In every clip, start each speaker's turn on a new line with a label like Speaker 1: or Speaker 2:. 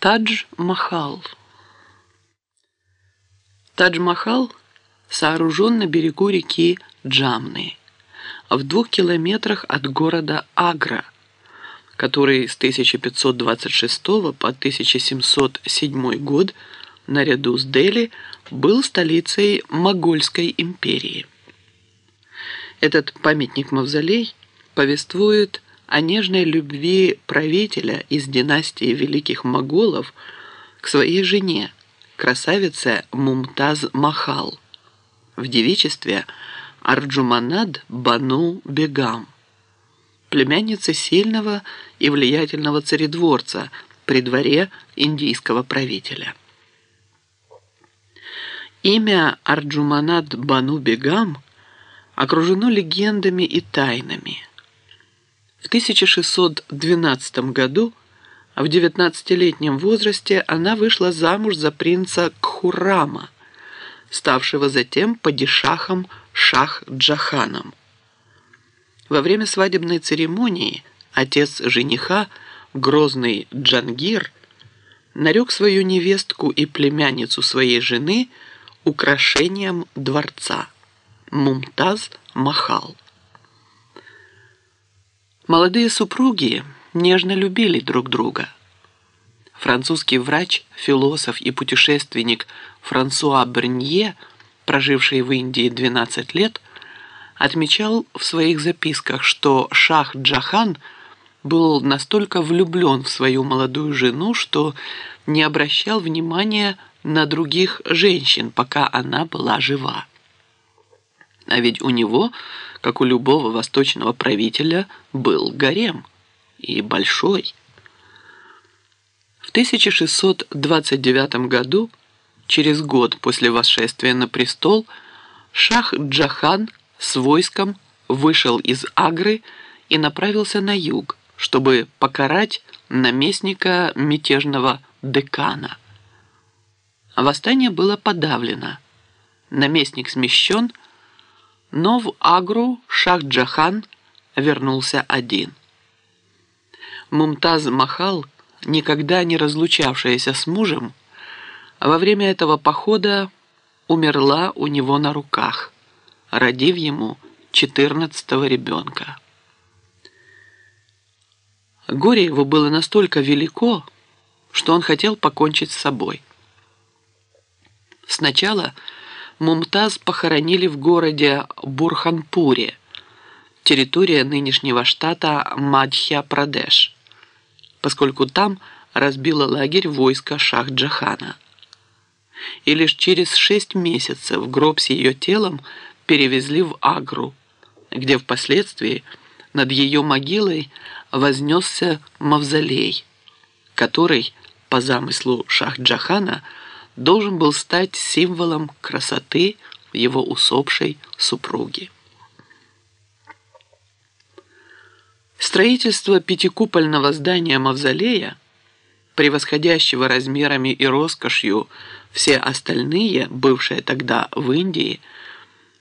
Speaker 1: Тадж-Махал. Тадж-Махал сооружен на берегу реки Джамны, в двух километрах от города Агра, который с 1526 по 1707 год наряду с Дели был столицей Могольской империи. Этот памятник-мавзолей повествует о нежной любви правителя из династии великих моголов к своей жене, красавице Мумтаз Махал, в девичестве Арджуманад Бану Бегам, племяннице сильного и влиятельного царедворца при дворе индийского правителя. Имя Арджуманад Бану Бегам окружено легендами и тайнами – в 1612 году, в 19-летнем возрасте, она вышла замуж за принца Кхурама, ставшего затем падишахом Шах-Джаханом. Во время свадебной церемонии отец жениха, грозный Джангир, нарек свою невестку и племянницу своей жены украшением дворца – Мумтаз Махал. Молодые супруги нежно любили друг друга. Французский врач, философ и путешественник Франсуа Бернье, проживший в Индии 12 лет, отмечал в своих записках, что шах Джахан был настолько влюблен в свою молодую жену, что не обращал внимания на других женщин, пока она была жива. А ведь у него как у любого восточного правителя, был гарем и большой. В 1629 году, через год после восшествия на престол, шах Джахан с войском вышел из Агры и направился на юг, чтобы покарать наместника мятежного декана. Восстание было подавлено. Наместник смещен – но в Агру Шах-Джахан вернулся один. Мумтаз Махал, никогда не разлучавшаяся с мужем, во время этого похода умерла у него на руках, родив ему четырнадцатого ребенка. Горе его было настолько велико, что он хотел покончить с собой. Сначала – Мумтаз похоронили в городе Бурханпуре, территория нынешнего штата Мадхья-Прадеш, поскольку там разбило лагерь войска Шах-Джахана. И лишь через шесть месяцев гроб с ее телом перевезли в Агру, где впоследствии над ее могилой вознесся мавзолей, который, по замыслу Шах-Джахана, должен был стать символом красоты его усопшей супруги. Строительство пятикупольного здания мавзолея, превосходящего размерами и роскошью все остальные, бывшие тогда в Индии,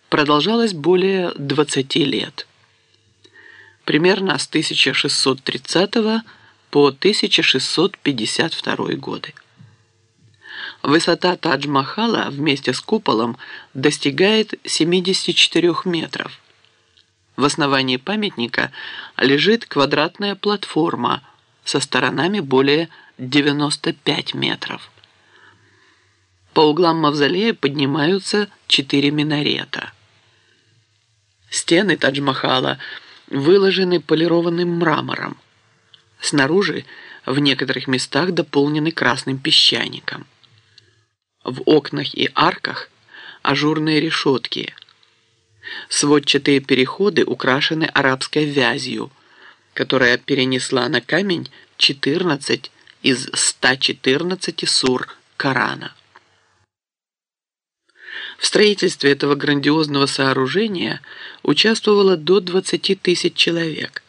Speaker 1: продолжалось более 20 лет. Примерно с 1630 по 1652 годы. Высота Тадж-Махала вместе с куполом достигает 74 метров. В основании памятника лежит квадратная платформа со сторонами более 95 метров. По углам мавзолея поднимаются четыре минарета. Стены Тадж-Махала выложены полированным мрамором. Снаружи в некоторых местах дополнены красным песчаником. В окнах и арках ажурные решетки. Сводчатые переходы украшены арабской вязью, которая перенесла на камень 14 из 114 сур Корана. В строительстве этого грандиозного сооружения участвовало до 20 тысяч человек.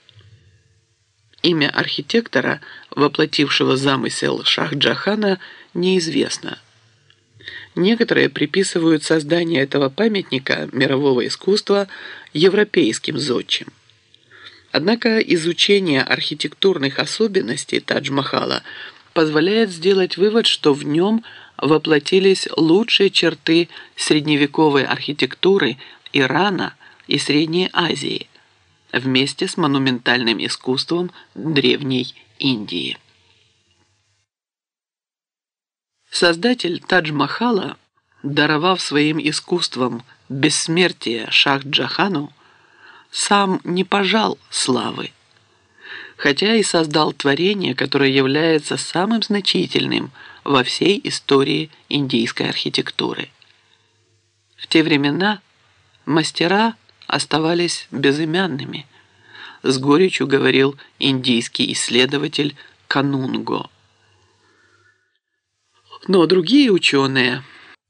Speaker 1: Имя архитектора, воплотившего замысел Шах-Джахана, неизвестно – Некоторые приписывают создание этого памятника мирового искусства европейским зодчим. Однако изучение архитектурных особенностей Тадж-Махала позволяет сделать вывод, что в нем воплотились лучшие черты средневековой архитектуры Ирана и Средней Азии вместе с монументальным искусством Древней Индии. Создатель Тадж-Махала, даровав своим искусством бессмертие Шах-Джахану, сам не пожал славы, хотя и создал творение, которое является самым значительным во всей истории индийской архитектуры. В те времена мастера оставались безымянными, с горечью говорил индийский исследователь Канунго. Но другие ученые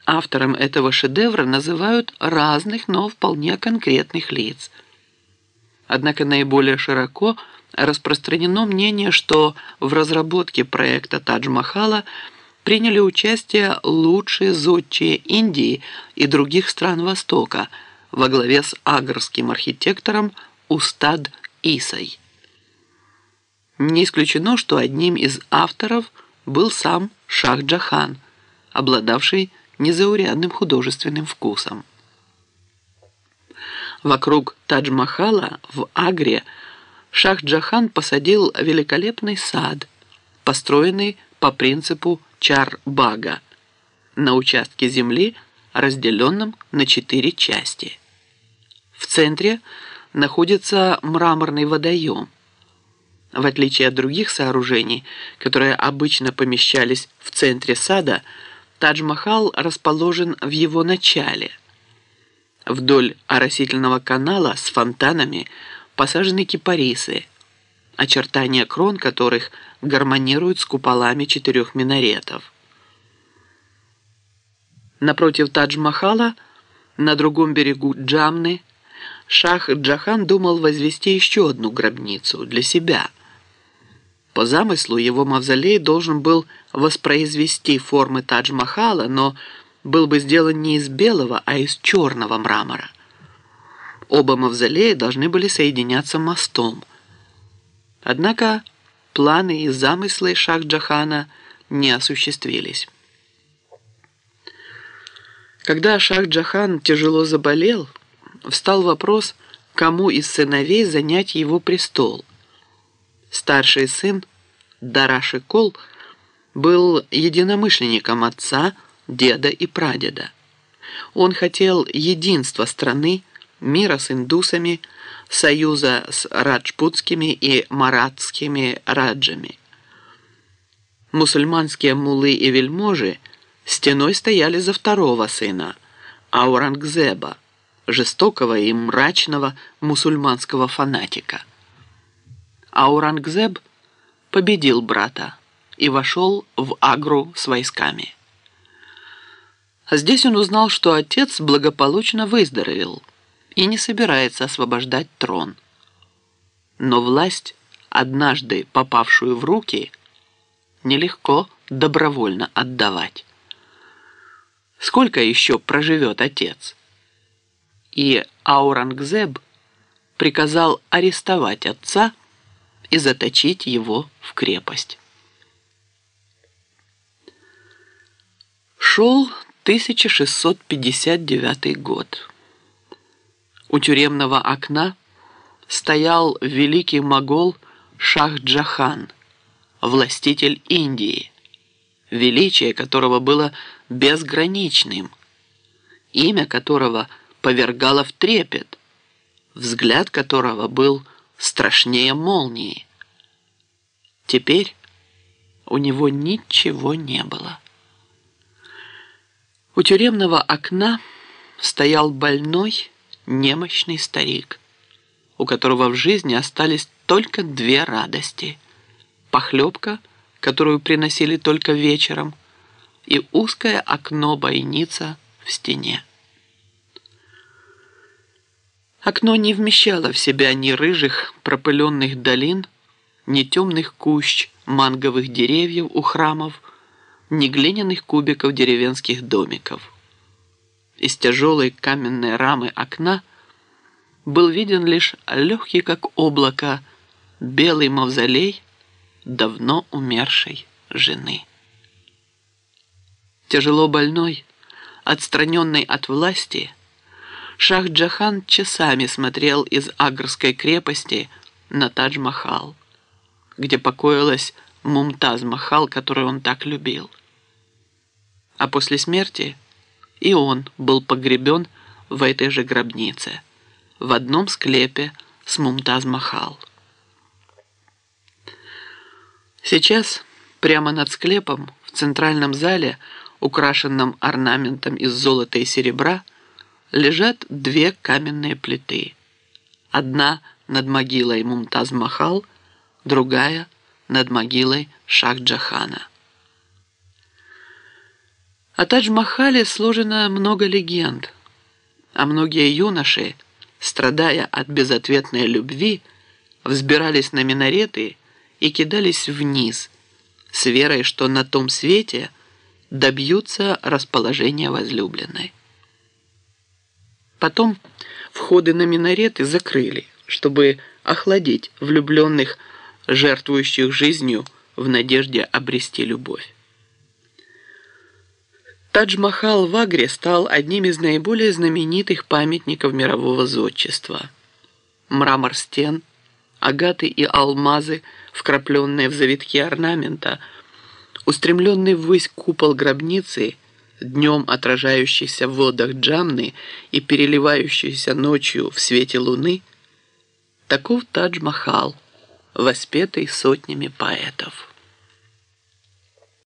Speaker 1: автором этого шедевра называют разных, но вполне конкретных лиц. Однако наиболее широко – распространено мнение, что в разработке проекта Тадж-Махала приняли участие лучшие зодчие Индии и других стран Востока во главе с агрским архитектором Устад Исой. Не исключено, что одним из авторов был сам Шах Джахан, обладавший незаурядным художественным вкусом. Вокруг Тадж-Махала в Агре – Шах-Джахан посадил великолепный сад, построенный по принципу Чар-Бага на участке земли, разделенном на четыре части. В центре находится мраморный водоем. В отличие от других сооружений, которые обычно помещались в центре сада, Тадж-Махал расположен в его начале. Вдоль оросительного канала с фонтанами – посажены кипарисы, очертания крон которых гармонируют с куполами четырех минаретов. Напротив Тадж-Махала, на другом берегу Джамны, Шах Джахан думал возвести еще одну гробницу для себя. По замыслу его мавзолей должен был воспроизвести формы Тадж-Махала, но был бы сделан не из белого, а из черного мрамора. Оба мавзолея должны были соединяться мостом. Однако планы и замыслы Шах-Джахана не осуществились. Когда Шах-Джахан тяжело заболел, встал вопрос, кому из сыновей занять его престол. Старший сын Дараши Кол был единомышленником отца, деда и прадеда. Он хотел единства страны, мира с индусами, союза с раджпутскими и маратскими раджами. Мусульманские мулы и вельможи стеной стояли за второго сына, Аурангзеба, жестокого и мрачного мусульманского фанатика. Аурангзеб победил брата и вошел в Агру с войсками. Здесь он узнал, что отец благополучно выздоровел – и не собирается освобождать трон. Но власть, однажды попавшую в руки, нелегко добровольно отдавать. Сколько еще проживет отец? И Аурангзеб приказал арестовать отца и заточить его в крепость. Шел 1659 год. У тюремного окна стоял великий могол Шах-Джахан, властитель Индии, величие которого было безграничным, имя которого повергало в трепет, взгляд которого был страшнее молнии. Теперь у него ничего не было. У тюремного окна стоял больной, немощный старик, у которого в жизни остались только две радости – похлебка, которую приносили только вечером, и узкое окно-бойница в стене. Окно не вмещало в себя ни рыжих пропыленных долин, ни темных кущ манговых деревьев у храмов, ни глиняных кубиков деревенских домиков – из тяжелой каменной рамы окна был виден лишь легкий, как облако, белый мавзолей давно умершей жены. Тяжело больной, отстраненный от власти, Шах-Джахан часами смотрел из Агрской крепости на Тадж-Махал, где покоилась Мумтаз-Махал, которую он так любил. А после смерти и он был погребен в этой же гробнице, в одном склепе с Мумтаз-Махал. Сейчас прямо над склепом в центральном зале, украшенном орнаментом из золота и серебра, лежат две каменные плиты. Одна над могилой Мумтаз-Махал, другая над могилой Шах-Джахана. О Тадж-Махале сложено много легенд, а многие юноши, страдая от безответной любви, взбирались на минареты и кидались вниз, с верой, что на том свете добьются расположения возлюбленной. Потом входы на минареты закрыли, чтобы охладить влюбленных, жертвующих жизнью в надежде обрести любовь. Тадж-Махал в Агре стал одним из наиболее знаменитых памятников мирового зодчества. Мрамор стен, агаты и алмазы, вкрапленные в завитки орнамента, устремленный ввысь купол гробницы, днем отражающийся в водах Джамны и переливающийся ночью в свете луны, таков Тадж-Махал, воспетый сотнями поэтов.